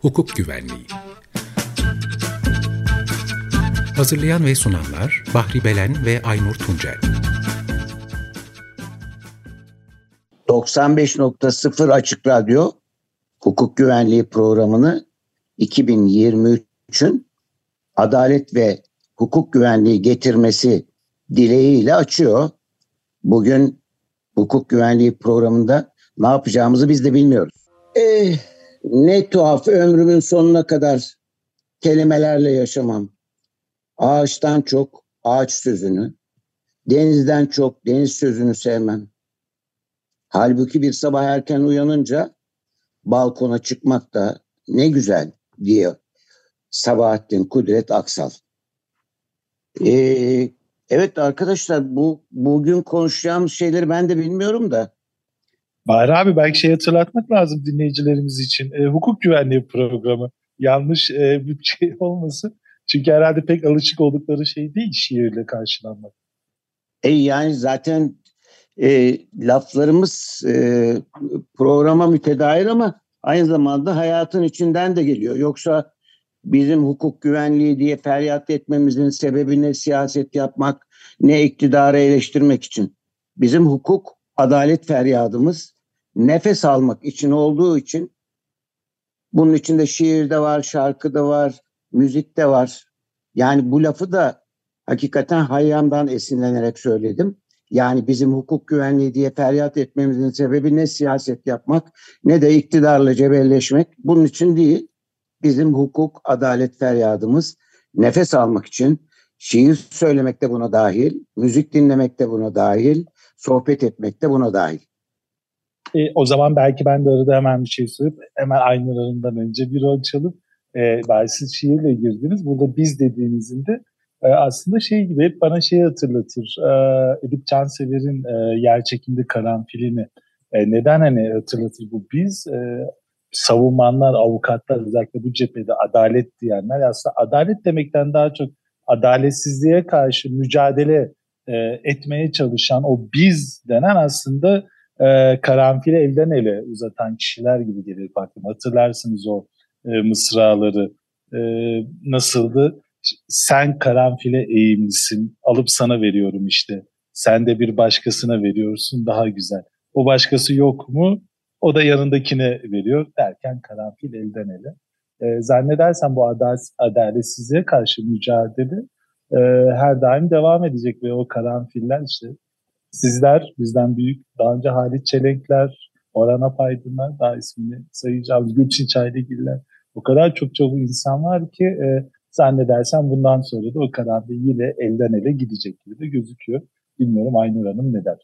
Hukuk Güvenliği. Hazırlayan ve sunanlar Bahri Belen ve Aynur Tuncel. 95.0 Açık Radyo Hukuk Güvenliği programını 2023'ün adalet ve hukuk güvenliği getirmesi dileğiyle açıyor. Bugün hukuk güvenliği programında ne yapacağımızı biz de bilmiyoruz. Eh, ne tuhaf ömrümün sonuna kadar kelimelerle yaşamam. Ağaçtan çok ağaç sözünü, denizden çok deniz sözünü sevmem. Halbuki bir sabah erken uyanınca balkona çıkmak da ne güzel diyor Sabahattin Kudret Aksal. Ee, evet arkadaşlar bu bugün konuşacağımız şeyleri ben de bilmiyorum da. Bahri abi belki şey hatırlatmak lazım dinleyicilerimiz için. E, hukuk güvenliği programı. Yanlış e, bir şey olmasın. Çünkü herhalde pek alışık oldukları şey değil şiirle karşılanmak. E yani zaten e, laflarımız e, programa mütedair ama aynı zamanda hayatın içinden de geliyor. Yoksa bizim hukuk güvenliği diye feryat etmemizin sebebi ne siyaset yapmak ne iktidarı eleştirmek için. Bizim hukuk adalet feryadımız nefes almak için olduğu için bunun içinde şiir de var, şarkı da var, müzik de var. Yani bu lafı da hakikaten Hayyam'dan esinlenerek söyledim. Yani bizim hukuk güvenliği diye feryat etmemizin sebebi ne siyaset yapmak ne de iktidarla cebelleşmek. Bunun için değil. Bizim hukuk, adalet feryadımız nefes almak için şiir söylemek de buna dahil, müzik dinlemek de buna dahil, sohbet etmek de buna dahil. E, o zaman belki ben de arada hemen bir şey söyleyip hemen aynı arından önce bir rol çalıp e, siz şiirle girdiniz. Burada biz dediğinizin de e, aslında şey gibi hep bana şey hatırlatır. E, Edip Cansever'in e, yer çekimde karanfilini. E, neden hani hatırlatır bu biz? E, savunmanlar, avukatlar özellikle bu cephede adalet diyenler aslında adalet demekten daha çok adaletsizliğe karşı mücadele e, etmeye çalışan o biz denen aslında e, karanfili elden ele uzatan kişiler gibi gelir bakın. Hatırlarsınız o e, mısraları e, nasıldı? Sen karanfile eğimlisin, alıp sana veriyorum işte. Sen de bir başkasına veriyorsun daha güzel. O başkası yok mu? O da yanındakine veriyor derken karanfil elden ele. E, zannedersem bu adalet, adaletsizliğe karşı mücadele e, her daim devam edecek ve o karanfiller işte sizler bizden büyük, daha önce Halit Çelenkler, Orhan Apaydınlar, daha ismini sayacağımız Gülçin Çaylıgiller. O kadar çok çok insan var ki e, zannedersem bundan sonra da o karanfil yine elden ele gidecek gibi de gözüküyor. Bilmiyorum Aynur Hanım ne der?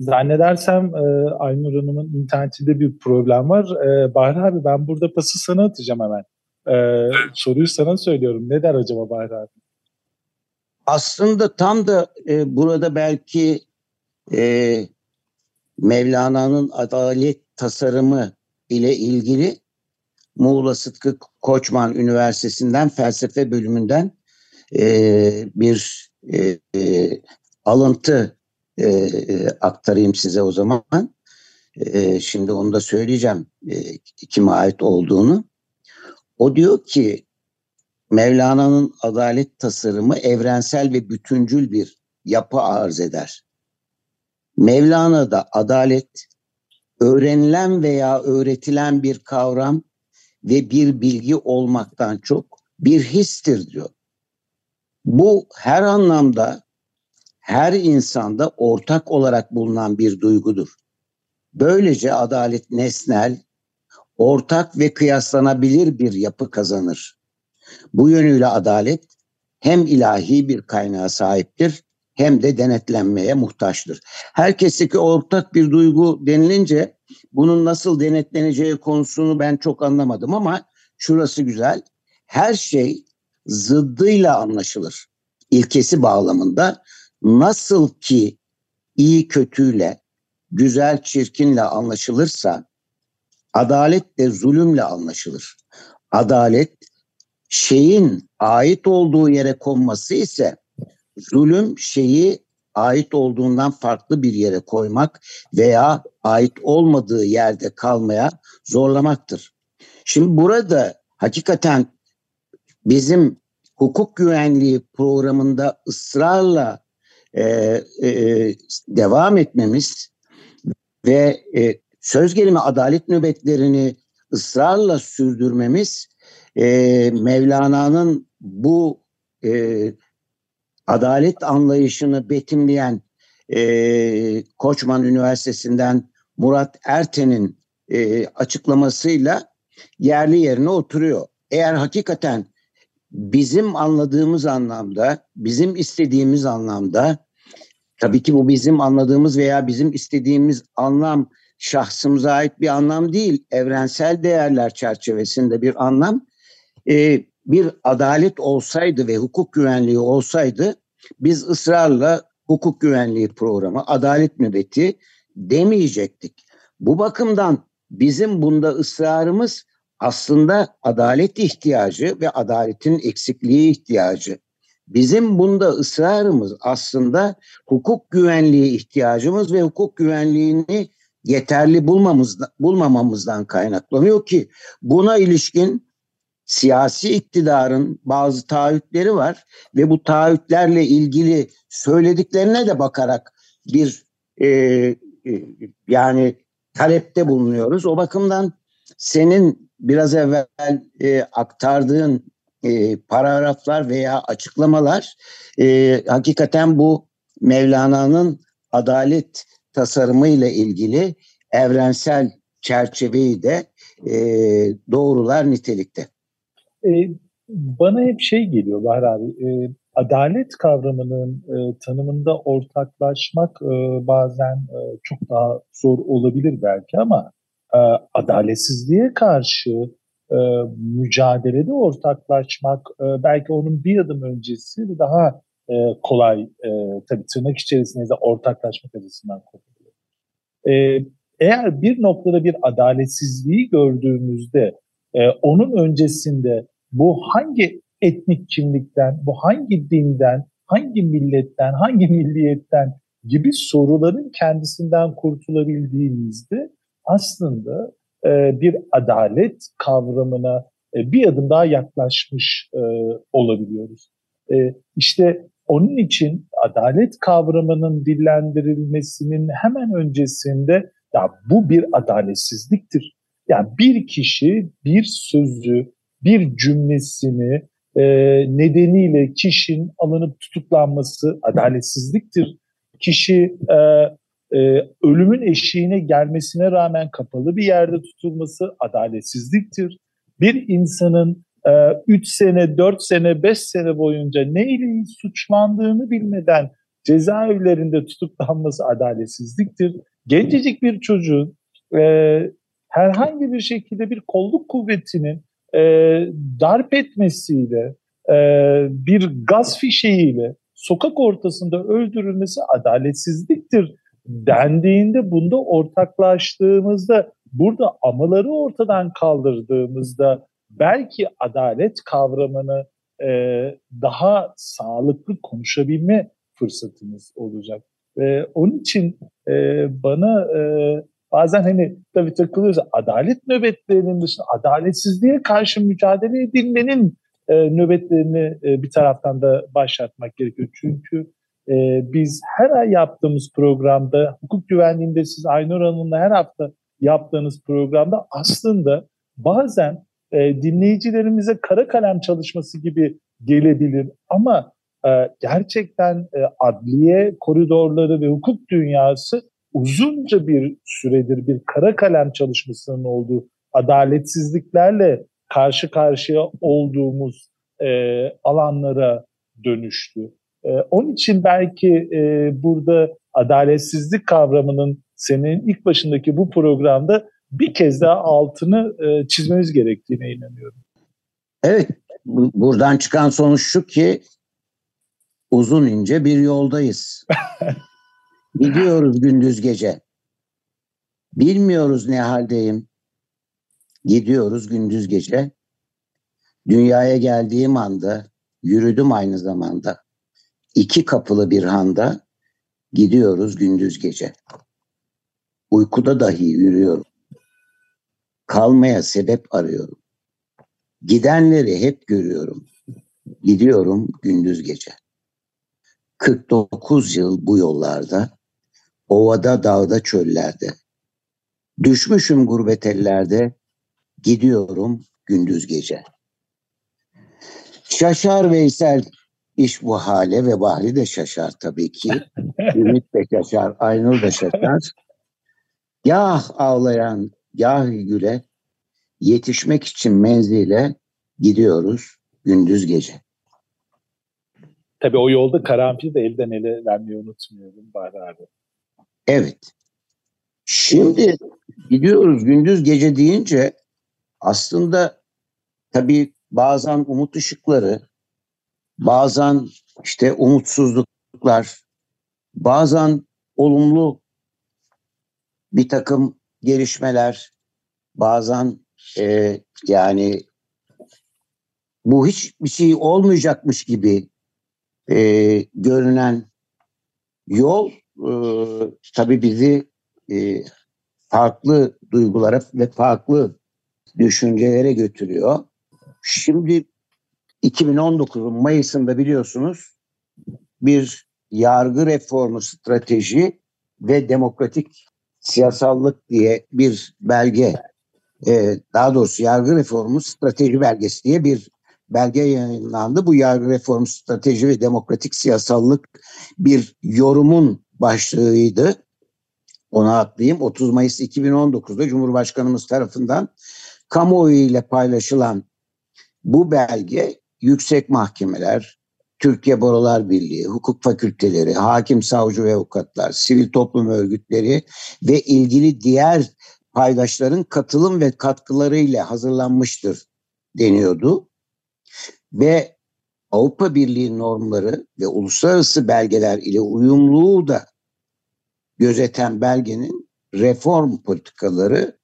Zannedersem e, Aynur Hanım'ın internetinde bir problem var. E, Bahri abi ben burada pası sana atacağım hemen. E, soruyu sana söylüyorum. Ne der acaba Bahri abi? Aslında tam da e, burada belki e, Mevlana'nın adalet tasarımı ile ilgili Muğla Sıtkı Koçman Üniversitesi'nden felsefe bölümünden e, bir e, e, alıntı e, e, aktarayım size o zaman. E, şimdi onu da söyleyeceğim e, kime ait olduğunu. O diyor ki Mevlana'nın adalet tasarımı evrensel ve bütüncül bir yapı arz eder. Mevlana'da adalet öğrenilen veya öğretilen bir kavram ve bir bilgi olmaktan çok bir histir diyor. Bu her anlamda her insanda ortak olarak bulunan bir duygudur. Böylece adalet nesnel, ortak ve kıyaslanabilir bir yapı kazanır. Bu yönüyle adalet hem ilahi bir kaynağa sahiptir hem de denetlenmeye muhtaçtır. Herkesteki ortak bir duygu denilince bunun nasıl denetleneceği konusunu ben çok anlamadım ama şurası güzel. Her şey zıddıyla anlaşılır. İlkesi bağlamında nasıl ki iyi kötüyle, güzel çirkinle anlaşılırsa adalet de zulümle anlaşılır. Adalet şeyin ait olduğu yere konması ise zulüm şeyi ait olduğundan farklı bir yere koymak veya ait olmadığı yerde kalmaya zorlamaktır. Şimdi burada hakikaten bizim hukuk güvenliği programında ısrarla e, e, devam etmemiz ve e, söz gelimi adalet nöbetlerini ısrarla sürdürmemiz e, Mevlana'nın bu e, adalet anlayışını betimleyen e, Koçman Üniversitesi'nden Murat Erten'in e, açıklamasıyla yerli yerine oturuyor. Eğer hakikaten bizim anladığımız anlamda, bizim istediğimiz anlamda, tabii ki bu bizim anladığımız veya bizim istediğimiz anlam şahsımıza ait bir anlam değil, evrensel değerler çerçevesinde bir anlam. Ee, bir adalet olsaydı ve hukuk güvenliği olsaydı biz ısrarla hukuk güvenliği programı, adalet nöbeti demeyecektik. Bu bakımdan bizim bunda ısrarımız aslında adalet ihtiyacı ve adaletin eksikliği ihtiyacı. Bizim bunda ısrarımız aslında hukuk güvenliği ihtiyacımız ve hukuk güvenliğini yeterli bulmamız, bulmamamızdan kaynaklanıyor ki buna ilişkin siyasi iktidarın bazı taahhütleri var ve bu taahhütlerle ilgili söylediklerine de bakarak bir e, e, yani talepte bulunuyoruz. O bakımdan senin biraz evvel e, aktardığın e, paragraflar veya açıklamalar e, hakikaten bu Mevlana'nın adalet tasarımı ile ilgili evrensel çerçeveyi de e, doğrular nitelikte. E, bana hep şey geliyor Bahar abi, e, adalet kavramının e, tanımında ortaklaşmak e, bazen e, çok daha zor olabilir belki ama e, adaletsizliğe karşı e, mücadelede ortaklaşmak e, belki onun bir adım öncesi daha e, kolay e, tabii tırnak içerisinde de ortaklaşmak açısından konuluyor. E, eğer bir noktada bir adaletsizliği gördüğümüzde onun öncesinde bu hangi etnik kimlikten, bu hangi dinden, hangi milletten, hangi milliyetten gibi soruların kendisinden kurtulabildiğimizde aslında e, bir adalet kavramına e, bir adım daha yaklaşmış e, olabiliyoruz. E, işte onun için adalet kavramının dillendirilmesinin hemen öncesinde ya bu bir adaletsizliktir. Yani bir kişi bir sözü, bir cümlesini e, nedeniyle kişinin alınıp tutuklanması adaletsizliktir. Kişi e, e, ölümün eşiğine gelmesine rağmen kapalı bir yerde tutulması adaletsizliktir. Bir insanın 3 e, sene, 4 sene, 5 sene boyunca neyle suçlandığını bilmeden cezaevlerinde tutuklanması adaletsizliktir. Gencecik bir çocuğun e, herhangi bir şekilde bir kolluk kuvvetinin e, darp etmesiyle, e, bir gaz fişeğiyle sokak ortasında öldürülmesi adaletsizliktir dendiğinde bunda ortaklaştığımızda burada amaları ortadan kaldırdığımızda belki adalet kavramını e, daha sağlıklı konuşabilme fırsatımız olacak. E, onun için e, bana e, bazen hani tabii takılıyoruz adalet nöbetlerinin dışında adaletsizliğe karşı mücadele edilmenin e, nöbetlerini e, bir taraftan da başlatmak gerekiyor. Çünkü e, biz her ay yaptığımız programda hukuk güvenliğinde siz Aynur Hanım'la her hafta yaptığınız programda aslında bazen e, dinleyicilerimize kara kalem çalışması gibi gelebilir ama e, gerçekten e, adliye koridorları ve hukuk dünyası uzunca bir süredir bir kara kalem çalışmasının olduğu adaletsizliklerle karşı karşıya olduğumuz e, alanlara dönüştü. E, onun için belki e, burada adaletsizlik kavramının senin ilk başındaki bu programda bir kez daha altını e, çizmemiz gerektiğine inanıyorum. Evet, buradan çıkan sonuç şu ki uzun ince bir yoldayız. Gidiyoruz gündüz gece. Bilmiyoruz ne haldeyim. Gidiyoruz gündüz gece. Dünyaya geldiğim anda yürüdüm aynı zamanda. İki kapılı bir handa gidiyoruz gündüz gece. Uykuda dahi yürüyorum. Kalmaya sebep arıyorum. Gidenleri hep görüyorum. Gidiyorum gündüz gece. 49 yıl bu yollarda, ovada, dağda, çöllerde. Düşmüşüm gurbet ellerde, gidiyorum gündüz gece. Şaşar Veysel iş bu hale ve Bahri de şaşar tabii ki. Ümit de şaşar, Aynur da şaşar. Yah ağlayan, yah güle, yetişmek için menzile gidiyoruz gündüz gece. Tabii o yolda karanfil de elden ele vermeyi unutmuyorum Bahri abi. Evet. Şimdi gidiyoruz gündüz gece deyince aslında tabii bazen umut ışıkları, bazen işte umutsuzluklar, bazen olumlu bir takım gelişmeler, bazen e, yani bu hiç bir şey olmayacakmış gibi e, görünen yol e, tabii bizi e, farklı duygulara ve farklı düşüncelere götürüyor. Şimdi 2019'un Mayıs'ında biliyorsunuz bir yargı reformu strateji ve demokratik siyasallık diye bir belge e, daha doğrusu yargı reformu strateji belgesi diye bir belge yayınlandı. Bu yargı reformu strateji ve demokratik siyasallık bir yorumun başlığıydı. Ona atlayayım. 30 Mayıs 2019'da Cumhurbaşkanımız tarafından kamuoyu ile paylaşılan bu belge yüksek mahkemeler, Türkiye Barolar Birliği, hukuk fakülteleri, hakim, savcı ve avukatlar, sivil toplum örgütleri ve ilgili diğer paydaşların katılım ve katkılarıyla hazırlanmıştır deniyordu. Ve Avrupa Birliği normları ve uluslararası belgeler ile uyumluluğu da gözeten belgenin reform politikaları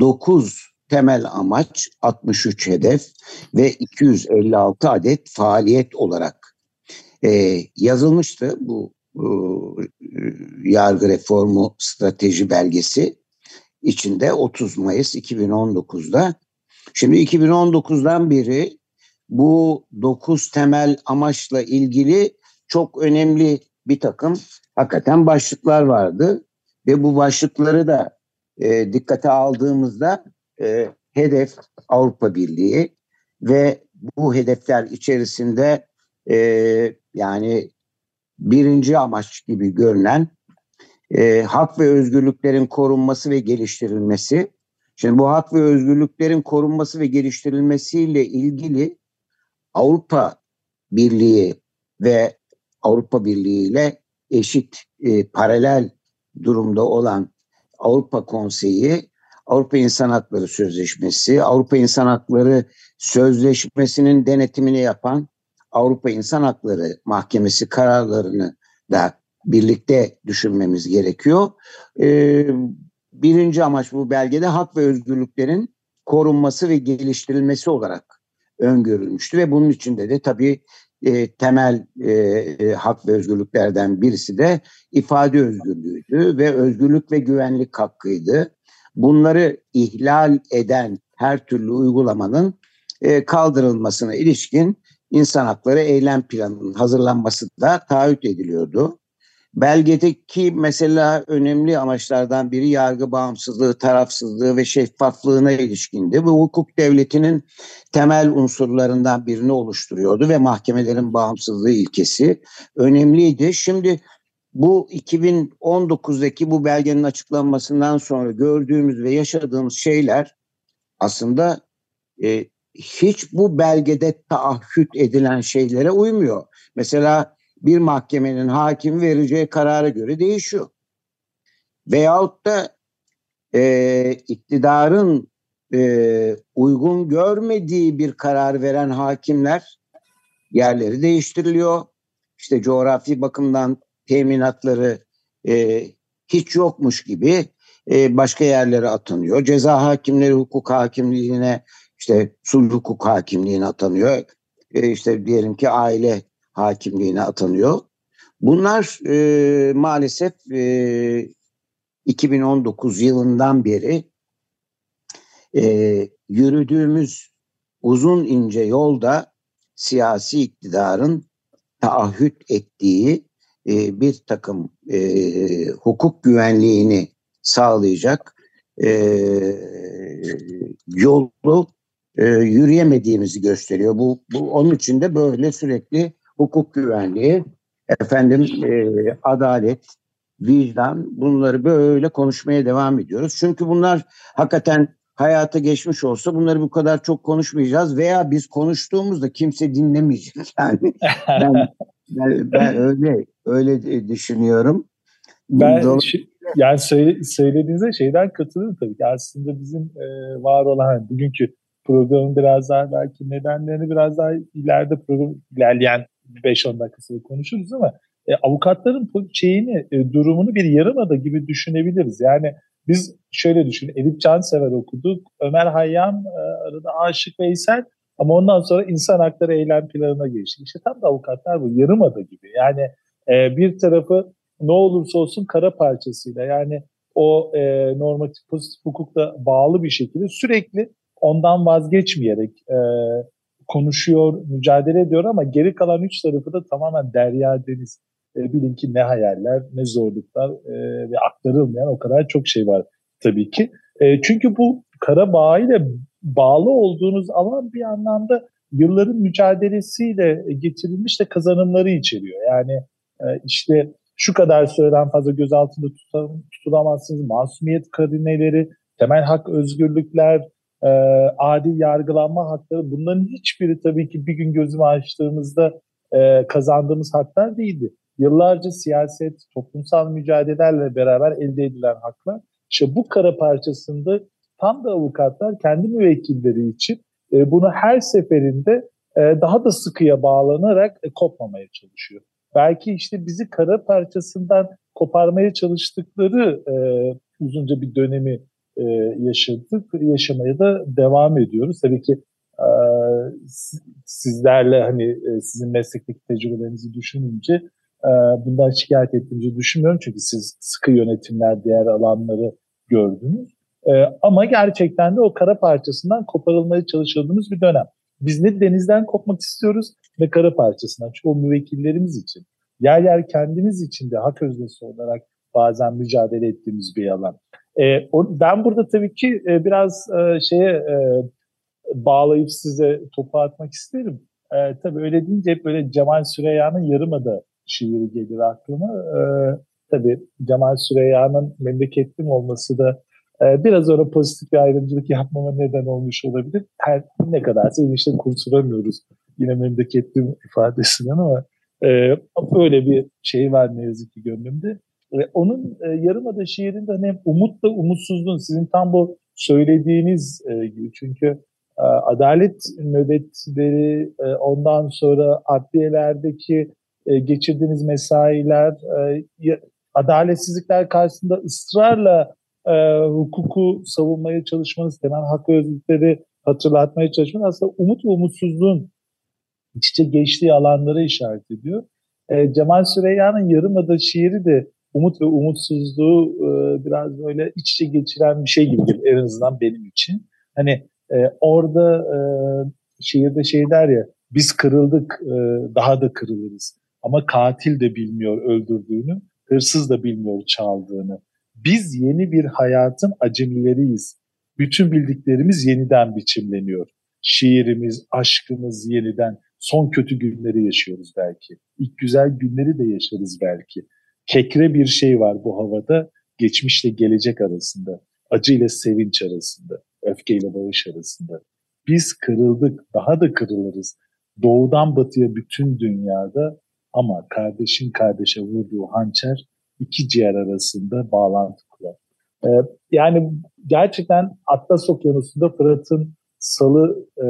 9 temel amaç 63 hedef ve 256 adet faaliyet olarak e, yazılmıştı bu e, yargı reformu strateji belgesi içinde 30 Mayıs 2019'da. Şimdi 2019'dan beri bu 9 temel amaçla ilgili çok önemli bir takım hakikaten başlıklar vardı ve bu başlıkları da e, dikkate aldığımızda e, hedef Avrupa Birliği ve bu hedefler içerisinde e, yani birinci amaç gibi görünen e, hak ve özgürlüklerin korunması ve geliştirilmesi. Şimdi bu hak ve özgürlüklerin korunması ve geliştirilmesiyle ilgili Avrupa Birliği ve Avrupa Birliği ile eşit e, paralel durumda olan Avrupa Konseyi Avrupa İnsan Hakları Sözleşmesi, Avrupa İnsan Hakları Sözleşmesi'nin denetimini yapan Avrupa İnsan Hakları Mahkemesi kararlarını da birlikte düşünmemiz gerekiyor. Ee, birinci amaç bu belgede hak ve özgürlüklerin korunması ve geliştirilmesi olarak öngörülmüştü ve bunun içinde de tabii e, temel e, e, hak ve özgürlüklerden birisi de ifade özgürlüğüydü ve özgürlük ve güvenlik hakkıydı bunları ihlal eden her türlü uygulamanın e, kaldırılmasına ilişkin insan hakları eylem planının hazırlanması da taahhüt ediliyordu. Belgedeki mesela önemli amaçlardan biri yargı bağımsızlığı, tarafsızlığı ve şeffaflığına ilişkindi. Bu hukuk devletinin temel unsurlarından birini oluşturuyordu ve mahkemelerin bağımsızlığı ilkesi önemliydi. Şimdi bu 2019'daki bu belgenin açıklanmasından sonra gördüğümüz ve yaşadığımız şeyler aslında e, hiç bu belgede taahhüt edilen şeylere uymuyor. Mesela bir mahkemenin hakim vereceği karara göre değişiyor. Veyahut da e, iktidarın e, uygun görmediği bir karar veren hakimler yerleri değiştiriliyor. İşte coğrafi bakımdan teminatları e, hiç yokmuş gibi e, başka yerlere atanıyor. Ceza hakimleri hukuk hakimliğine işte sulh hukuk hakimliğine atanıyor. E, işte diyelim ki aile hakimliğine atanıyor. Bunlar e, maalesef e, 2019 yılından beri e, yürüdüğümüz uzun ince yolda siyasi iktidarın taahhüt ettiği e, bir takım e, hukuk güvenliğini sağlayacak e, yolu e, yürüyemediğimizi gösteriyor. Bu, bu onun için de böyle sürekli hukuk güvenliği, efendim e, adalet, vicdan bunları böyle konuşmaya devam ediyoruz. Çünkü bunlar hakikaten hayata geçmiş olsa bunları bu kadar çok konuşmayacağız veya biz konuştuğumuzda kimse dinlemeyecek yani. ben, ben, ben öyle öyle düşünüyorum. Ben Dolayısıyla... yani söyle, söylediğinize şeyden katılıyorum tabii ki. Aslında bizim e, var olan hani bugünkü programın biraz daha belki nedenlerini biraz daha ileride program ilerleyen 5-10 dakikasında konuşuruz ama e, avukatların şeyini, e, durumunu bir yarımada gibi düşünebiliriz. Yani biz şöyle düşün, Edip Cansever okuduk, Ömer Hayyam e, arada Aşık Veysel ama ondan sonra insan hakları eylem planına geçtik. İşte tam da avukatlar bu yarımada gibi. Yani e, bir tarafı ne olursa olsun kara parçasıyla yani o e, normatif pozitif hukukla bağlı bir şekilde sürekli ondan vazgeçmeyerek e, konuşuyor, mücadele ediyor ama geri kalan üç tarafı da tamamen derya deniz. E, bilin ki ne hayaller, ne zorluklar e, ve aktarılmayan o kadar çok şey var tabii ki. E, çünkü bu kara bağıyla bağlı olduğunuz alan bir anlamda yılların mücadelesiyle getirilmiş de kazanımları içeriyor. Yani e, işte şu kadar süreden fazla gözaltında tutulamazsınız, masumiyet karineleri, temel hak özgürlükler, e, adil yargılanma hakları bunların hiçbiri tabii ki bir gün gözümü açtığımızda e, kazandığımız haklar değildi. Yıllarca siyaset, toplumsal mücadelelerle beraber elde edilen haklar. İşte bu kara parçasında tam da avukatlar kendi müvekkilleri için e, bunu her seferinde e, daha da sıkıya bağlanarak e, kopmamaya çalışıyor. Belki işte bizi kara parçasından koparmaya çalıştıkları e, uzunca bir dönemi e, yaşadık. Yaşamaya da devam ediyoruz. Tabii ki e, sizlerle hani e, sizin meslekteki tecrübelerinizi düşününce e, bundan şikayet ettiğimizi düşünmüyorum. Çünkü siz sıkı yönetimler, diğer alanları gördünüz. E, ama gerçekten de o kara parçasından koparılmaya çalışıldığımız bir dönem. Biz ne denizden kopmak istiyoruz ne kara parçasından. Çünkü o müvekkillerimiz için, yer yer kendimiz için de hak öznesi olarak bazen mücadele ettiğimiz bir alan. E, o, ben burada tabii ki e, biraz e, şeye e, bağlayıp size topu atmak isterim. E, tabii öyle deyince hep böyle Cemal Süreyya'nın Yarımada şiiri gelir aklıma. E, tabii Cemal Süreyya'nın memleketlim olması da biraz ona pozitif bir ayrımcılık yapmama neden olmuş olabilir. Her ne kadarsa işte kurtulamıyoruz yine memleketlim ifadesinden ama e, öyle bir şey var ne yazık ki gönlümde. Ve onun e, Yarımada şiirinde hani umutla umutsuzluğun sizin tam bu söylediğiniz e, gibi çünkü e, adalet nöbetleri e, ondan sonra adliyelerdeki e, geçirdiğiniz mesailer e, adaletsizlikler karşısında ısrarla e, hukuku savunmaya çalışmanız, temel hak özgürlükleri hatırlatmaya çalışmanız aslında umut ve umutsuzluğun iç içe geçtiği alanlara işaret ediyor. E, Cemal Süreyya'nın Yarımada şiiri de umut ve umutsuzluğu e, biraz böyle iç içe geçiren bir şey gibi en azından benim için. Hani e, orada e, şiirde şey der ya biz kırıldık e, daha da kırılırız. Ama katil de bilmiyor öldürdüğünü, hırsız da bilmiyor çaldığını. Biz yeni bir hayatın acemileriyiz. Bütün bildiklerimiz yeniden biçimleniyor. Şiirimiz, aşkımız yeniden. Son kötü günleri yaşıyoruz belki. İlk güzel günleri de yaşarız belki kekre bir şey var bu havada. Geçmişle gelecek arasında, acı sevinç arasında, öfke ile bağış arasında. Biz kırıldık, daha da kırılırız. Doğudan batıya bütün dünyada ama kardeşin kardeşe vurduğu hançer iki ciğer arasında bağlantı kurar. Ee, yani gerçekten Atlas Okyanusu'nda Fırat'ın salı e,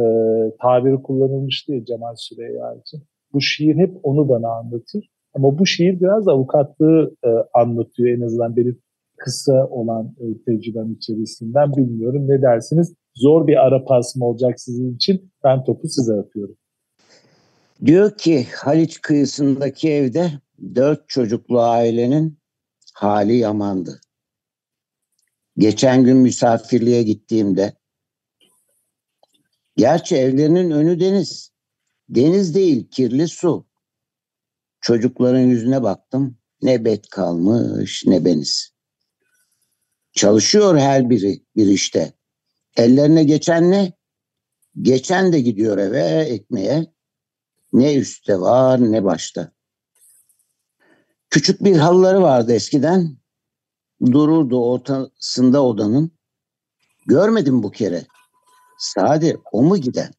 tabiri kullanılmıştı ya Cemal Süreyya için. Bu şiir hep onu bana anlatır. Ama bu şiir biraz avukatlığı e, anlatıyor en azından benim kısa olan e, tecrübem içerisinden bilmiyorum. Ne dersiniz? Zor bir ara pas mı olacak sizin için? Ben topu size atıyorum. Diyor ki Haliç kıyısındaki evde dört çocuklu ailenin hali yamandı. Geçen gün misafirliğe gittiğimde gerçi evlerinin önü deniz. Deniz değil kirli su. Çocukların yüzüne baktım. Ne bet kalmış ne beniz. Çalışıyor her biri bir işte. Ellerine geçen ne? Geçen de gidiyor eve ekmeğe. Ne üstte var ne başta. Küçük bir halıları vardı eskiden. Dururdu ortasında odanın. Görmedim bu kere. Sade o mu giden?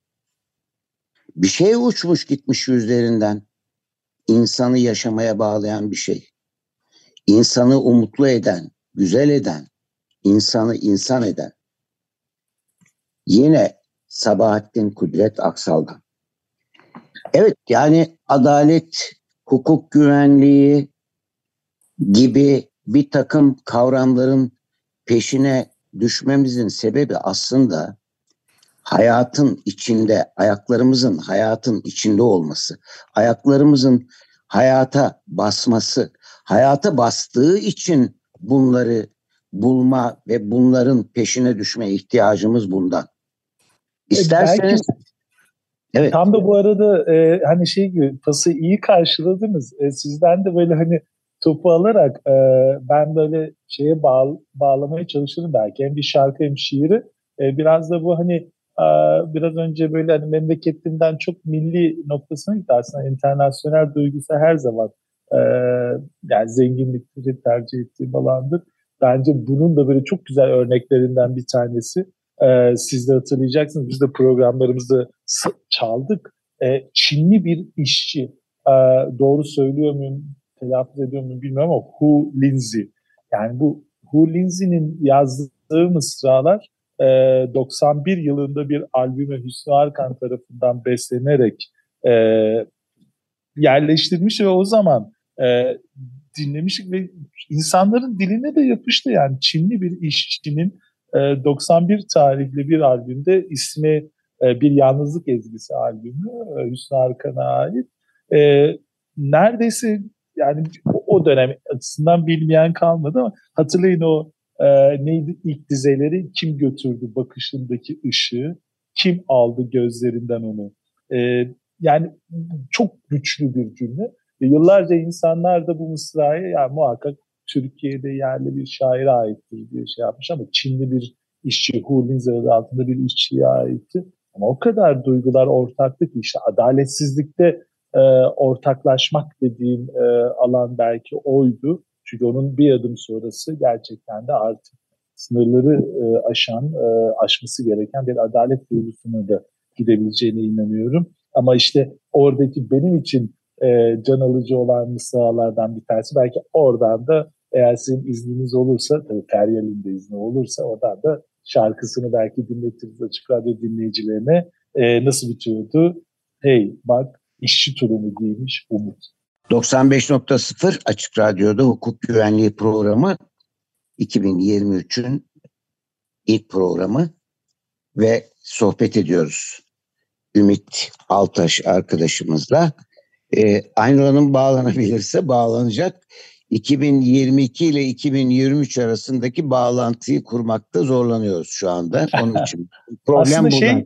Bir şey uçmuş gitmiş yüzlerinden. İnsanı yaşamaya bağlayan bir şey. İnsanı umutlu eden, güzel eden, insanı insan eden. Yine Sabahattin Kudret Aksal'dan. Evet yani adalet, hukuk güvenliği gibi bir takım kavramların peşine düşmemizin sebebi aslında hayatın içinde, ayaklarımızın hayatın içinde olması, ayaklarımızın hayata basması, hayata bastığı için bunları bulma ve bunların peşine düşme ihtiyacımız bundan. E, İsterseniz Belki, Evet. Tam da bu arada e, hani şey gibi pası iyi karşıladınız. E, sizden de böyle hani topu alarak e, ben böyle şeye bağ, bağlamaya çalışırım belki. Hem bir şarkı hem şiiri. E, biraz da bu hani e, biraz önce böyle hani memleketinden çok milli noktasına gitti aslında. internasyonel duygusu her zaman e, yani zenginlikleri tercih ettiğim alandır. Bence bunun da böyle çok güzel örneklerinden bir tanesi. Ee, siz de hatırlayacaksınız. Biz de programlarımızda çaldık. Ee, Çinli bir işçi. Ee, doğru söylüyor muyum, telaffuz ediyor muyum bilmiyorum ama Hu Linzi. Yani bu Hu Linzi'nin yazdığı mısralar e, 91 yılında bir albüme Hüsnü Arkan tarafından beslenerek e, yerleştirmiş ve o zaman e, dinlemiş ve insanların diline de yapıştı yani Çinli bir işçinin 91 e, tarihli bir albümde ismi e, bir yalnızlık ezgisi albümü e, Hüsnü Arkan'a ait. Neredeyse yani o dönem açısından bilmeyen kalmadı ama hatırlayın o neydi ilk dizeleri? Kim götürdü bakışındaki ışığı? Kim aldı gözlerinden onu? Yani çok güçlü bir cümle. Yıllarca insanlar da bu mısrayı yani muhakkak Türkiye'de yerli bir şaire aittir diye şey yapmış ama Çinli bir işçi, Hu Linzer adı altında bir işçiye aitti. Ama o kadar duygular ortaktı ki işte adaletsizlikte e, ortaklaşmak dediğim e, alan belki oydu. Çünkü onun bir adım sonrası gerçekten de artık sınırları e, aşan, e, aşması gereken bir adalet duygusuna da gidebileceğine inanıyorum. Ama işte oradaki benim için e, can alıcı olan mısralardan bir tanesi. Belki oradan da eğer sizin izniniz olursa, tabii Feryal'in de izni olursa oradan da şarkısını belki dinletiriz açık radyo dinleyicilerine. E, nasıl bitiyordu? Hey bak işçi turumu giymiş Umut. 95.0 Açık Radyo'da hukuk güvenliği programı 2023'ün ilk programı ve sohbet ediyoruz. Ümit Altaş arkadaşımızla. E, Aynur Hanım bağlanabilirse bağlanacak. 2022 ile 2023 arasındaki bağlantıyı kurmakta zorlanıyoruz şu anda. Onun için problem Aslında buradan şey,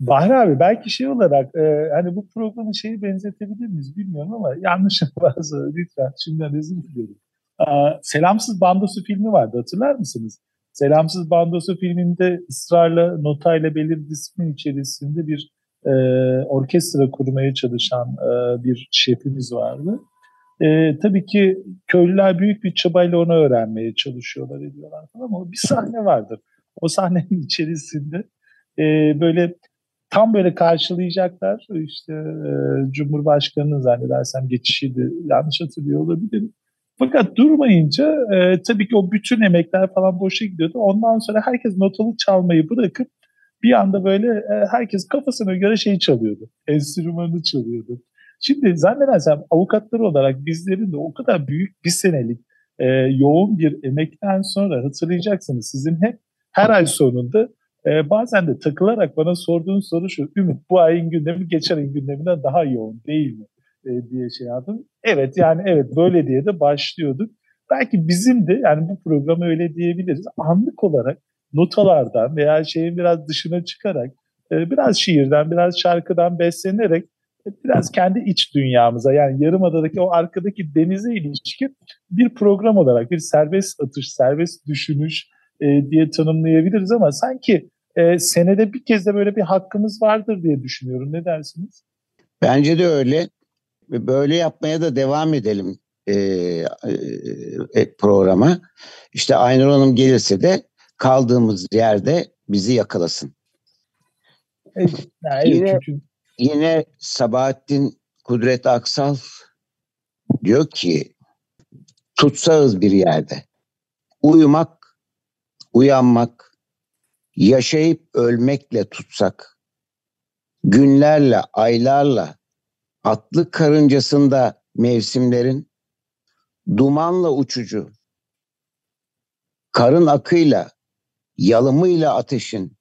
Bahri abi belki şey olarak e, hani bu programın şeyi benzetebilir miyiz bilmiyorum ama yanlış varsa lütfen şimdiden özür dilerim. E, Selamsız Bandosu filmi vardı hatırlar mısınız? Selamsız Bandosu filminde ısrarla notayla belirli disiplin içerisinde bir e, orkestra kurmaya çalışan e, bir şefimiz vardı. E, tabii ki köylüler büyük bir çabayla onu öğrenmeye çalışıyorlar ediyorlar falan ama bir sahne vardır. O sahnenin içerisinde e, böyle tam böyle karşılayacaklar. İşte e, Cumhurbaşkanı'nın zannedersem geçişiydi. Yanlış hatırlıyor olabilirim. Fakat durmayınca e, tabii ki o bütün emekler falan boşa gidiyordu. Ondan sonra herkes notalı çalmayı bırakıp bir anda böyle e, herkes kafasına göre şey çalıyordu. Enstrümanını çalıyordu. Şimdi zannedersem avukatlar olarak bizlerin de o kadar büyük bir senelik e, yoğun bir emekten sonra hatırlayacaksınız sizin hep her ay sonunda e, bazen de takılarak bana sorduğun soru şu Ümit bu ayın gündemi geçen ayın gündeminden daha yoğun değil mi? e, diye şey yaptım. Evet yani evet böyle diye de başlıyorduk. Belki bizim de yani bu programı öyle diyebiliriz. Anlık olarak notalardan veya şeyin biraz dışına çıkarak e, biraz şiirden, biraz şarkıdan beslenerek biraz kendi iç dünyamıza yani Yarımada'daki o arkadaki denize ilişkin bir program olarak bir serbest atış, serbest düşünüş e, diye tanımlayabiliriz ama sanki e, senede bir kez de böyle bir hakkımız vardır diye düşünüyorum. Ne dersiniz? Bence de öyle. Böyle yapmaya da devam edelim e, e, programa. İşte Aynur Hanım gelirse de kaldığımız yerde bizi yakalasın. Evet, yani yine, çünkü... yine Sabahattin Kudret Aksal diyor ki tutsağız bir yerde. Uyumak, uyanmak, yaşayıp ölmekle tutsak, günlerle, aylarla, atlı karıncasında mevsimlerin, dumanla uçucu, karın akıyla, yalımıyla ateşin,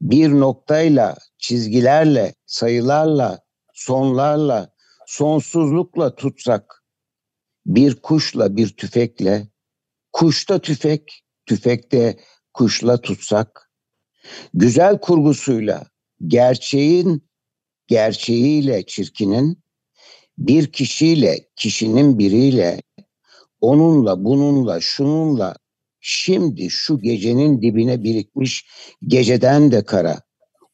bir noktayla, çizgilerle, sayılarla, sonlarla, sonsuzlukla tutsak, bir kuşla, bir tüfekle, kuşta tüfek, tüfekte kuşla tutsak, güzel kurgusuyla, gerçeğin gerçeğiyle çirkinin, bir kişiyle, kişinin biriyle, onunla, bununla, şununla, şimdi şu gecenin dibine birikmiş geceden de kara,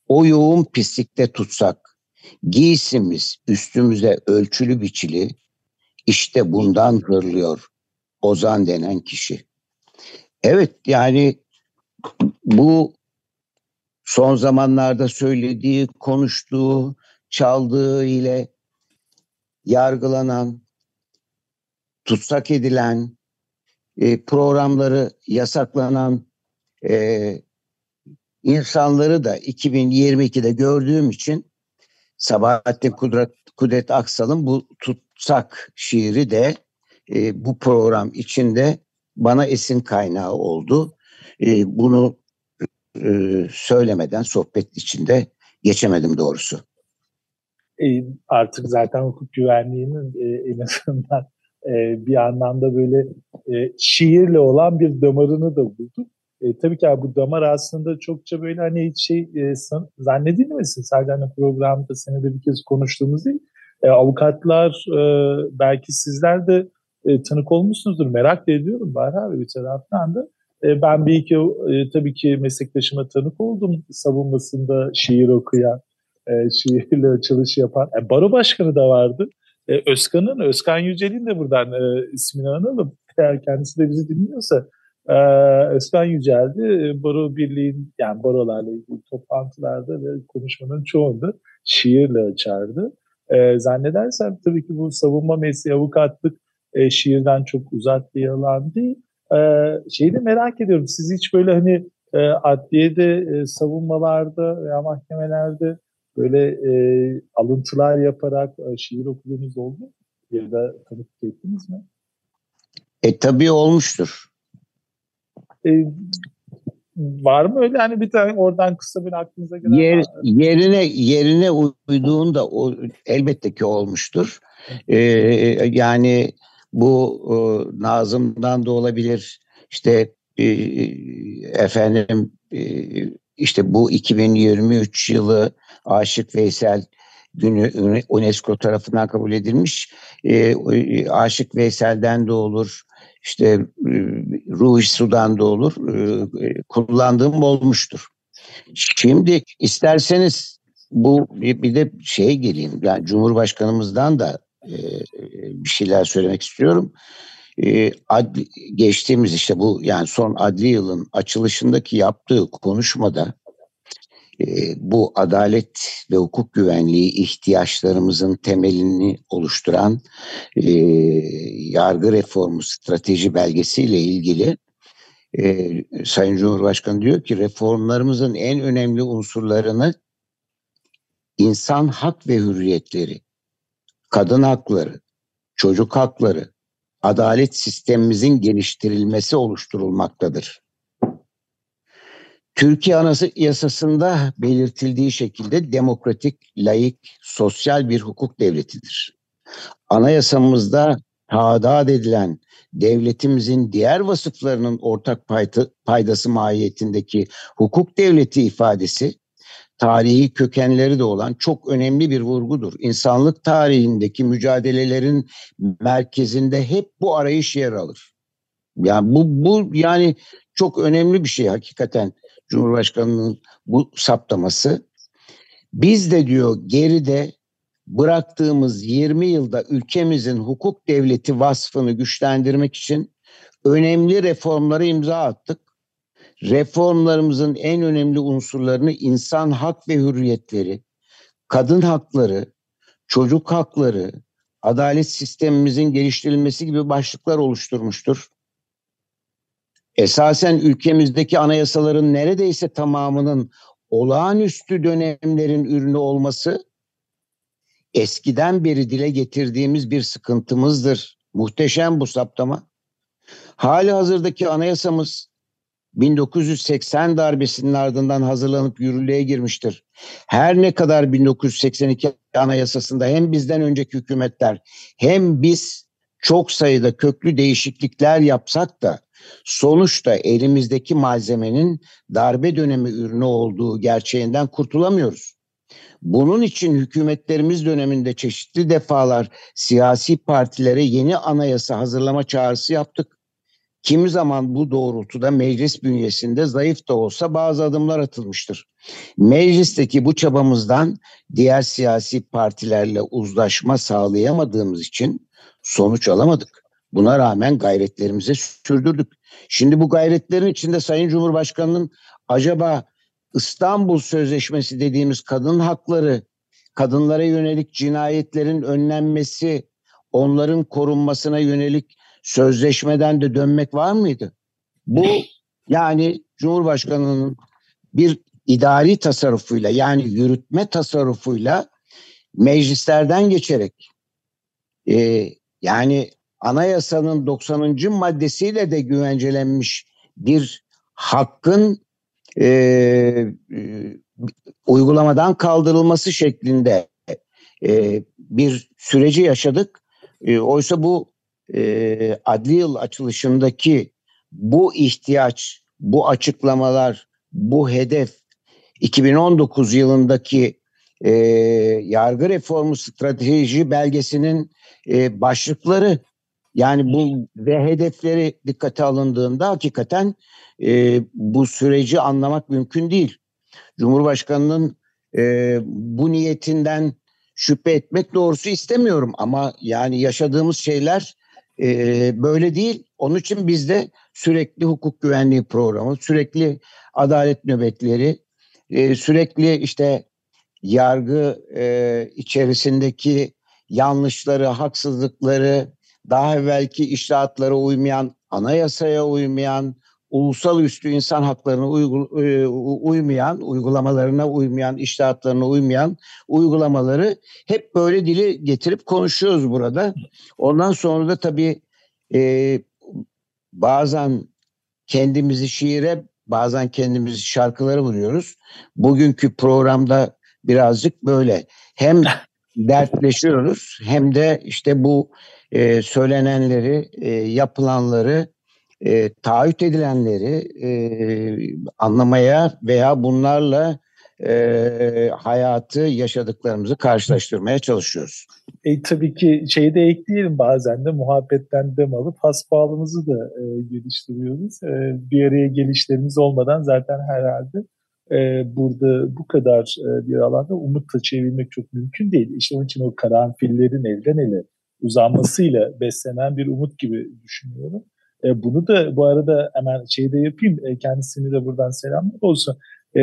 o yoğun pislikte tutsak, giysimiz üstümüze ölçülü biçili, işte bundan hırlıyor Ozan denen kişi. Evet yani bu son zamanlarda söylediği, konuştuğu, çaldığı ile yargılanan, tutsak edilen, e, programları yasaklanan e, insanları da 2022'de gördüğüm için Sabahattin Kudret, Kudret Aksal'ın bu tutsak şiiri de e, bu program içinde bana esin kaynağı oldu. Bunu e, söylemeden sohbet içinde geçemedim doğrusu. E, artık zaten hukuk güvenliğinin e, en azından bir anlamda böyle şiirle olan bir damarını da bulduk. E, tabii ki abi, bu damar aslında çokça böyle hani hiç şey e, zannedilmesin. Sadece hani programda senede bir kez konuştuğumuz değil. E, avukatlar e, belki sizler de e, tanık olmuşsunuzdur. Merak ediyorum Bahar abi bir taraftan da. E, ben bir iki e, tabii ki meslektaşıma tanık oldum savunmasında şiir okuyan, e, şiirle açılış yapan. Baro başkanı da vardı. Özkan'ın, Özkan Yücel'in de buradan ismini analım. Eğer kendisi de bizi dinliyorsa. Özkan Yücel'di. Baro Birliği'nin, yani barolarla ilgili toplantılarda ve konuşmanın çoğunda şiirle açardı. Zannedersem tabii ki bu savunma mesleği, avukatlık şiirden çok uzak bir alan değil. E, şeyi de merak ediyorum. Siz hiç böyle hani e, adliyede, e, savunmalarda veya mahkemelerde böyle e, alıntılar yaparak e, şiir okuduğunuz oldu mu? Ya da tanıklık ettiniz mi? E tabii olmuştur. E, var mı öyle hani bir tane oradan kısa bir aklınıza gelen Yer, yerine yerine uyduğunda o elbette ki olmuştur. Ee, yani bu e, Nazım'dan da olabilir. İşte e, efendim e, işte bu 2023 yılı Aşık Veysel günü UNESCO tarafından kabul edilmiş. E, Aşık Veysel'den de olur. İşte e, Ruhi Sudan da olur. E, kullandığım olmuştur. Şimdi isterseniz bu bir de şey geleyim. Yani Cumhurbaşkanımızdan da bir şeyler söylemek istiyorum. Adli, geçtiğimiz işte bu yani son adli yılın açılışındaki yaptığı konuşmada e, bu adalet ve hukuk güvenliği ihtiyaçlarımızın temelini oluşturan yargı reformu strateji belgesiyle ilgili Sayın Cumhurbaşkanı diyor ki reformlarımızın en önemli unsurlarını insan hak ve hürriyetleri, kadın hakları, çocuk hakları, adalet sistemimizin geliştirilmesi oluşturulmaktadır. Türkiye Anası Yasası'nda belirtildiği şekilde demokratik, layık, sosyal bir hukuk devletidir. Anayasamızda tadat edilen devletimizin diğer vasıflarının ortak paydası mahiyetindeki hukuk devleti ifadesi tarihi kökenleri de olan çok önemli bir vurgudur. İnsanlık tarihindeki mücadelelerin merkezinde hep bu arayış yer alır. Yani bu, bu yani çok önemli bir şey hakikaten Cumhurbaşkanı'nın bu saptaması. Biz de diyor geride bıraktığımız 20 yılda ülkemizin hukuk devleti vasfını güçlendirmek için önemli reformları imza attık. Reformlarımızın en önemli unsurlarını insan hak ve hürriyetleri, kadın hakları, çocuk hakları, adalet sistemimizin geliştirilmesi gibi başlıklar oluşturmuştur. Esasen ülkemizdeki anayasaların neredeyse tamamının olağanüstü dönemlerin ürünü olması eskiden beri dile getirdiğimiz bir sıkıntımızdır. Muhteşem bu saptama. Hali hazırdaki anayasamız 1980 darbesinin ardından hazırlanıp yürürlüğe girmiştir. Her ne kadar 1982 anayasasında hem bizden önceki hükümetler hem biz çok sayıda köklü değişiklikler yapsak da sonuçta elimizdeki malzemenin darbe dönemi ürünü olduğu gerçeğinden kurtulamıyoruz. Bunun için hükümetlerimiz döneminde çeşitli defalar siyasi partilere yeni anayasa hazırlama çağrısı yaptık. Kimi zaman bu doğrultuda meclis bünyesinde zayıf da olsa bazı adımlar atılmıştır. Meclisteki bu çabamızdan diğer siyasi partilerle uzlaşma sağlayamadığımız için sonuç alamadık. Buna rağmen gayretlerimizi sürdürdük. Şimdi bu gayretlerin içinde Sayın Cumhurbaşkanı'nın acaba İstanbul Sözleşmesi dediğimiz kadın hakları, kadınlara yönelik cinayetlerin önlenmesi, onların korunmasına yönelik sözleşmeden de dönmek var mıydı? Bu yani Cumhurbaşkanı'nın bir idari tasarrufuyla yani yürütme tasarrufuyla meclislerden geçerek e, yani anayasanın 90. maddesiyle de güvencelenmiş bir hakkın e, e, uygulamadan kaldırılması şeklinde e, bir süreci yaşadık. E, oysa bu e, adli yıl açılışındaki bu ihtiyaç, bu açıklamalar, bu hedef 2019 yılındaki e, yargı reformu strateji belgesinin e, başlıkları yani bu ve hedefleri dikkate alındığında hakikaten e, bu süreci anlamak mümkün değil. Cumhurbaşkanının e, bu niyetinden şüphe etmek doğrusu istemiyorum ama yani yaşadığımız şeyler e, böyle değil. Onun için bizde sürekli hukuk güvenliği programı, sürekli adalet nöbetleri, e, sürekli işte yargı e, içerisindeki yanlışları, haksızlıkları, daha evvelki iştahatlara uymayan, anayasaya uymayan, ulusal üstü insan haklarına uygu, e, uymayan, uygulamalarına uymayan, iştahatlarına uymayan uygulamaları hep böyle dili getirip konuşuyoruz burada. Ondan sonra da tabii e, bazen kendimizi şiire, bazen kendimizi şarkılara vuruyoruz. Bugünkü programda birazcık böyle hem dertleşiyoruz hem de işte bu e, söylenenleri, e, yapılanları e, taahhüt edilenleri e, anlamaya veya bunlarla e, hayatı yaşadıklarımızı karşılaştırmaya çalışıyoruz. E, tabii ki şeyi de ekleyelim bazen de muhabbetten dem alıp hasbağımızı da e, geliştiriyoruz. E, bir araya gelişlerimiz olmadan zaten herhalde e, burada bu kadar e, bir alanda umut taşıyabilmek çok mümkün değil. İşte onun için o karanfillerin elden ele uzanmasıyla beslenen bir umut gibi düşünüyorum. E, bunu da bu arada hemen şeyde yapayım. E, kendisini de buradan selamlar olsun. E,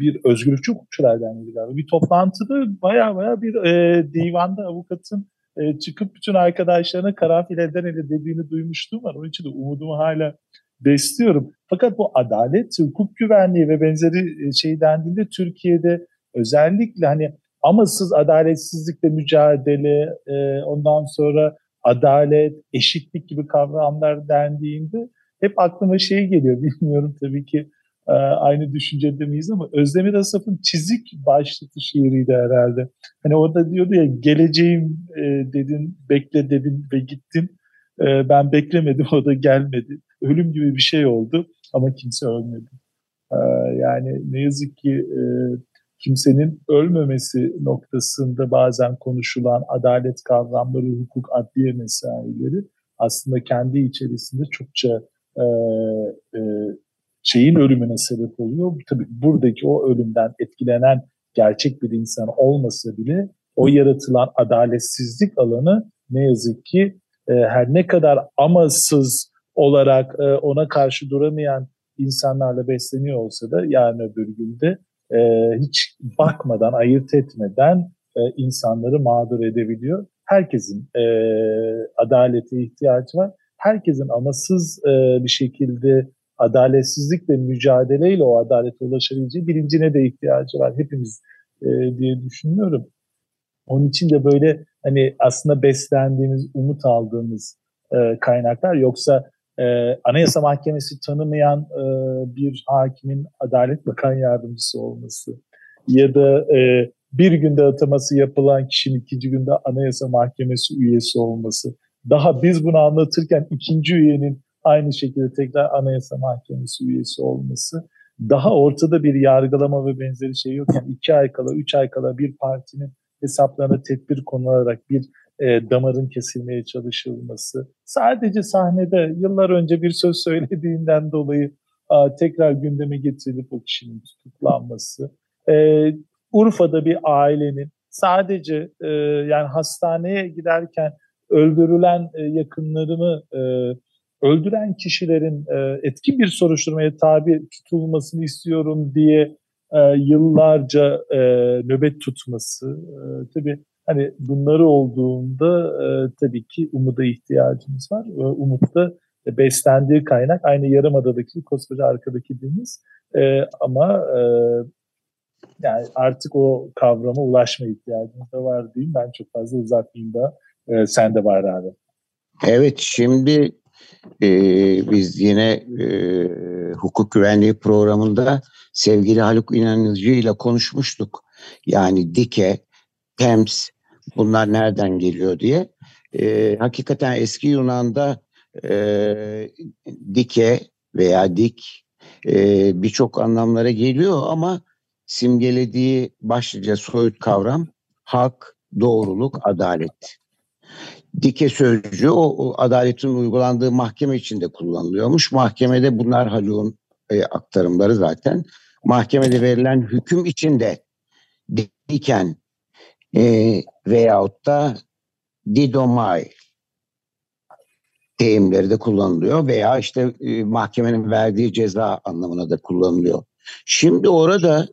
bir özgürlükçü hukukçular derneği galiba. Bir toplantıda baya baya bir e, divanda avukatın e, çıkıp bütün arkadaşlarına karanfil elden ele dediğini duymuştum var. Onun için de umudumu hala besliyorum. Fakat bu adalet, hukuk güvenliği ve benzeri e, şey dendiğinde Türkiye'de özellikle hani amasız adaletsizlikle mücadele, e, ondan sonra adalet, eşitlik gibi kavramlar dendiğinde hep aklıma şey geliyor. Bilmiyorum tabii ki e, aynı düşüncede miyiz ama Özdemir Asaf'ın çizik başlıklı şiiriydi herhalde. Hani orada diyordu ya geleceğim e, dedin, bekle dedin ve gittin. E, ben beklemedim o da gelmedi. Ölüm gibi bir şey oldu ama kimse ölmedi. Yani ne yazık ki kimsenin ölmemesi noktasında bazen konuşulan adalet kavramları, hukuk, adliye mesaileri aslında kendi içerisinde çokça e, e, şeyin ölümüne sebep oluyor. Tabii buradaki o ölümden etkilenen gerçek bir insan olmasa bile o yaratılan adaletsizlik alanı ne yazık ki e, her ne kadar amasız olarak e, ona karşı duramayan insanlarla besleniyor olsa da yarın öbür günde e, hiç bakmadan, ayırt etmeden e, insanları mağdur edebiliyor. Herkesin e, adalete ihtiyacı var. Herkesin amasız e, bir şekilde adaletsizlikle mücadeleyle o adalete ulaşabileceği bilincine de ihtiyacı var hepimiz e, diye düşünüyorum. Onun için de böyle hani aslında beslendiğimiz, umut aldığımız e, kaynaklar yoksa e, Anayasa Mahkemesi tanımayan e, bir hakimin Adalet Bakan Yardımcısı olması ya da e, bir günde ataması yapılan kişinin ikinci günde Anayasa Mahkemesi üyesi olması. Daha biz bunu anlatırken ikinci üyenin aynı şekilde tekrar Anayasa Mahkemesi üyesi olması. Daha ortada bir yargılama ve benzeri şey yokken iki ay kala, üç ay kala bir partinin hesaplarına tedbir konularak bir e, damarın kesilmeye çalışılması. Sadece sahnede yıllar önce bir söz söylediğinden dolayı a, tekrar gündeme getirilip o kişinin tutuklanması. E, Urfa'da bir ailenin sadece e, yani hastaneye giderken öldürülen e, yakınlarını e, öldüren kişilerin e, etkin bir soruşturmaya tabi tutulmasını istiyorum diye e, yıllarca e, nöbet tutması. E, tabii hani bunları olduğunda e, tabii ki umuda ihtiyacımız var. E, umut da beslendiği kaynak aynı Yarımada'daki koskoca arkadaki deniz. E, ama e, yani artık o kavrama ulaşma ihtiyacımız da var diyeyim. Ben çok fazla uzatmayayım da e, sen de var abi. Evet şimdi e, biz yine e, hukuk güvenliği programında sevgili Haluk İnanıcı ile konuşmuştuk. Yani Dike, Thames bunlar nereden geliyor diye. E, hakikaten eski Yunan'da e, dike veya dik e, birçok anlamlara geliyor ama simgelediği başlıca soyut kavram hak, doğruluk, adalet. Dike sözcüğü o, o adaletin uygulandığı mahkeme içinde kullanılıyormuş. Mahkemede bunlar Haluk'un e, aktarımları zaten. Mahkemede verilen hüküm içinde diken e, veyahut da didomai deyimleri de kullanılıyor veya işte e, mahkemenin verdiği ceza anlamına da kullanılıyor. Şimdi orada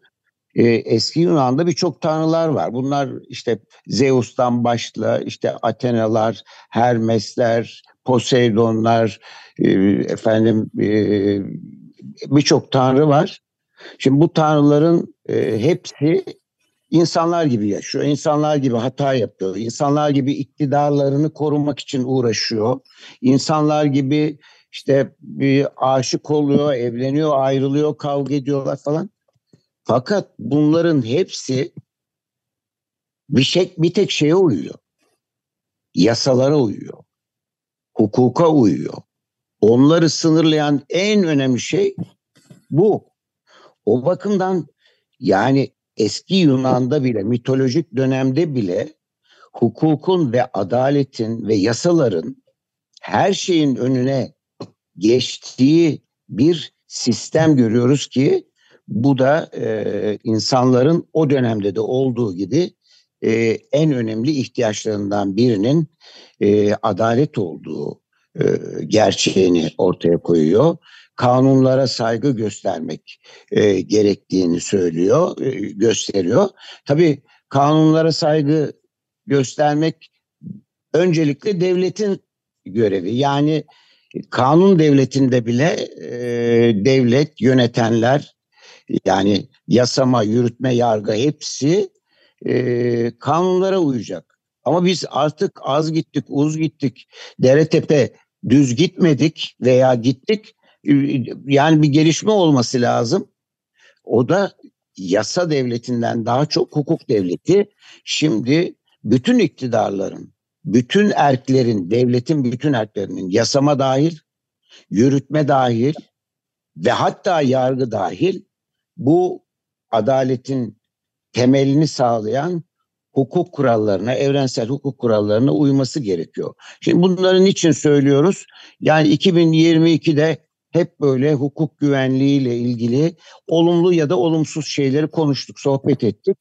e, eski Yunan'da birçok tanrılar var. Bunlar işte Zeus'tan başla işte Atenalar, Hermesler, Poseidonlar, e, efendim e, birçok tanrı var. Şimdi bu tanrıların e, hepsi insanlar gibi yaşıyor. İnsanlar gibi hata yapıyor. İnsanlar gibi iktidarlarını korumak için uğraşıyor. İnsanlar gibi işte bir aşık oluyor, evleniyor, ayrılıyor, kavga ediyorlar falan. Fakat bunların hepsi bir şey bir tek şeye uyuyor. Yasalara uyuyor. Hukuka uyuyor. Onları sınırlayan en önemli şey bu. O bakımdan yani eski Yunan'da bile mitolojik dönemde bile hukukun ve adaletin ve yasaların her şeyin önüne geçtiği bir sistem görüyoruz ki bu da e, insanların o dönemde de olduğu gibi e, en önemli ihtiyaçlarından birinin e, adalet olduğu e, gerçeğini ortaya koyuyor. Kanunlara saygı göstermek e, gerektiğini söylüyor, e, gösteriyor. Tabii kanunlara saygı göstermek öncelikle devletin görevi. Yani kanun devletinde bile e, devlet yönetenler yani yasama, yürütme, yargı hepsi e, kanunlara uyacak. Ama biz artık az gittik, uz gittik, dere tepe düz gitmedik veya gittik. Yani bir gelişme olması lazım. O da yasa devletinden daha çok hukuk devleti. Şimdi bütün iktidarların, bütün erklerin, devletin bütün erklerinin yasama dahil, yürütme dahil ve hatta yargı dahil bu adaletin temelini sağlayan hukuk kurallarına, evrensel hukuk kurallarına uyması gerekiyor. Şimdi bunların için söylüyoruz? Yani 2022'de hep böyle hukuk güvenliğiyle ilgili olumlu ya da olumsuz şeyleri konuştuk, sohbet ettik.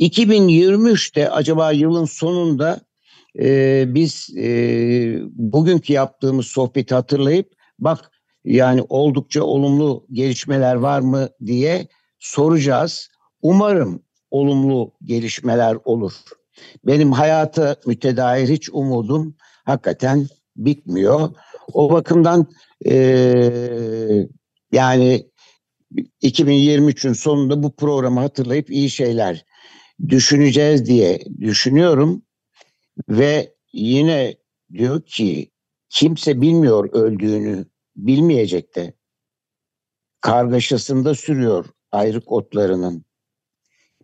2023'te acaba yılın sonunda e, biz e, bugünkü yaptığımız sohbeti hatırlayıp bak yani oldukça olumlu gelişmeler var mı diye soracağız. Umarım olumlu gelişmeler olur. Benim hayata mütedair hiç umudum hakikaten bitmiyor. O bakımdan e, yani 2023'ün sonunda bu programı hatırlayıp iyi şeyler düşüneceğiz diye düşünüyorum. Ve yine diyor ki kimse bilmiyor öldüğünü, bilmeyecek de. Kargaşasında sürüyor ayrık otlarının.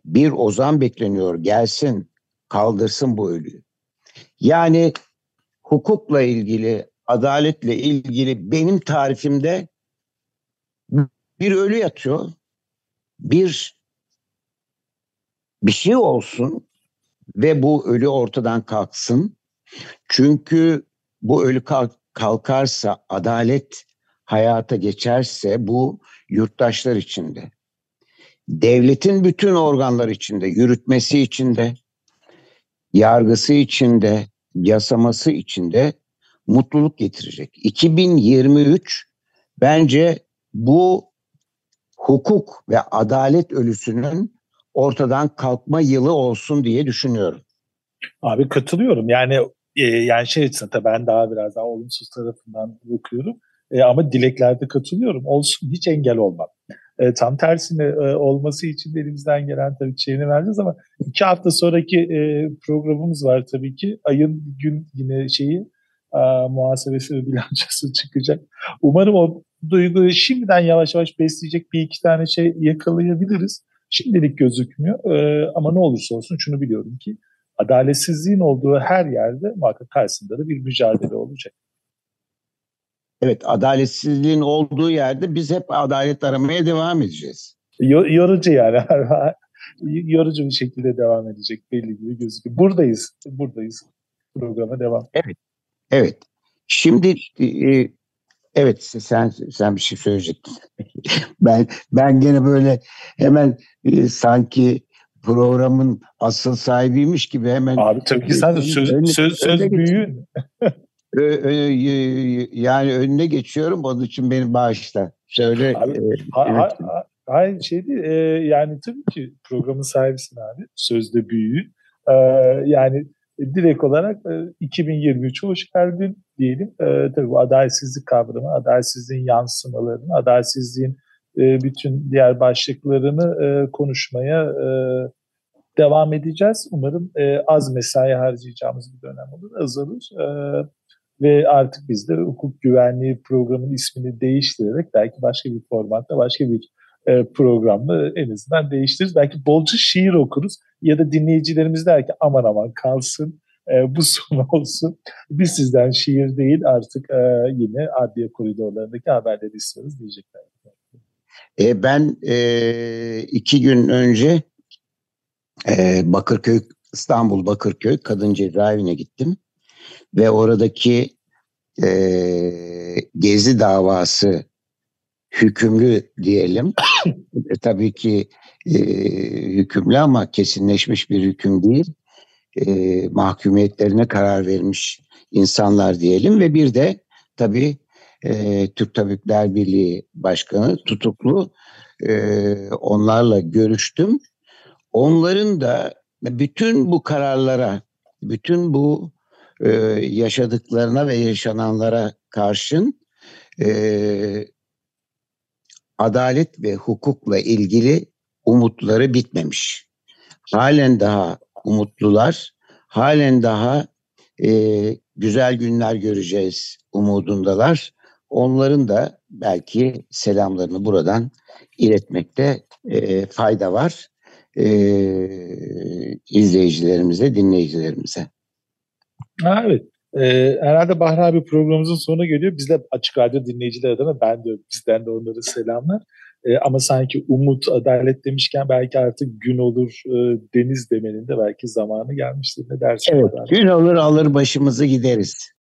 Bir ozan bekleniyor gelsin kaldırsın bu ölüyü. Yani hukukla ilgili, adaletle ilgili benim tarifimde bir ölü yatıyor. Bir bir şey olsun ve bu ölü ortadan kalksın. Çünkü bu ölü kalkarsa, adalet hayata geçerse bu yurttaşlar içinde, devletin bütün organlar içinde, yürütmesi içinde, yargısı içinde, yasaması içinde mutluluk getirecek. 2023 bence bu hukuk ve adalet ölüsünün ortadan kalkma yılı olsun diye düşünüyorum. Abi katılıyorum. Yani e, yani şey açısından tabii ben daha biraz daha olumsuz tarafından bakıyorum. E, ama dileklerde katılıyorum. Olsun hiç engel olmam. E, tam tersine e, olması için elimizden gelen tabii şeyini vereceğiz ama iki hafta sonraki e, programımız var tabii ki. Ayın gün yine şeyi e, muhasebesi ve bilançosu çıkacak. Umarım o duyguyu şimdiden yavaş yavaş besleyecek bir iki tane şey yakalayabiliriz. Şimdilik gözükmüyor e, ama ne olursa olsun şunu biliyorum ki adaletsizliğin olduğu her yerde muhakkak karşısında da bir mücadele olacak. Evet adaletsizliğin olduğu yerde biz hep adalet aramaya devam edeceğiz. Yorucu yani. Yorucu bir şekilde devam edecek belli gibi gözüküyor. Buradayız. Buradayız. Programa devam. Evet. Evet. Şimdi e, evet sen sen bir şey söyleyecektin. ben ben gene böyle hemen e, sanki programın asıl sahibiymiş gibi hemen Abi tabii ki sen de söz söz, söz, söz büyüğün. yani önüne geçiyorum onun için benim bağışla. Söyle. Abi, e, ha, ha, hayır şey değil, e, yani tabii ki programın sahibisin abi. Sözde büyüğü. E, yani direkt olarak e, 2023'e hoş geldin diyelim. E, tabii bu adaletsizlik kavramı, adaletsizliğin yansımalarını, adaletsizliğin e, bütün diğer başlıklarını e, konuşmaya e, devam edeceğiz. Umarım e, az mesai harcayacağımız bir dönem olur, azalır. E, ve artık biz de hukuk güvenliği programının ismini değiştirerek belki başka bir formatta, başka bir e, programda en azından değiştiririz. Belki bolca şiir okuruz ya da dinleyicilerimiz der ki aman aman kalsın e, bu son olsun. Biz sizden şiir değil artık e, yine adliye koridorlarındaki haberleri istiyoruz diyecekler. E, ben e, iki gün önce e, Bakırköy, İstanbul Bakırköy Kadın Cezaevine gittim. Ve oradaki e, Gezi davası hükümlü diyelim. e, tabii ki e, hükümlü ama kesinleşmiş bir hüküm değil. E, mahkumiyetlerine karar vermiş insanlar diyelim ve bir de tabii e, Türk Tabipler Birliği Başkanı tutuklu e, onlarla görüştüm. Onların da bütün bu kararlara, bütün bu e, yaşadıklarına ve yaşananlara karşın e, adalet ve hukukla ilgili umutları bitmemiş. Halen daha umutlular, halen daha e, güzel günler göreceğiz umudundalar. onların da belki selamlarını buradan iletmekte e, fayda var e, izleyicilerimize, dinleyicilerimize. Evet. Ee, herhalde Bahri abi programımızın sonuna geliyor. Biz de Açık Radyo dinleyiciler adına ben de bizden de onlara selamlar. Ee, ama sanki umut, adalet demişken belki artık gün olur, e, deniz demenin de belki zamanı gelmiştir. Ne dersin? Evet, gün olur alır başımızı gideriz.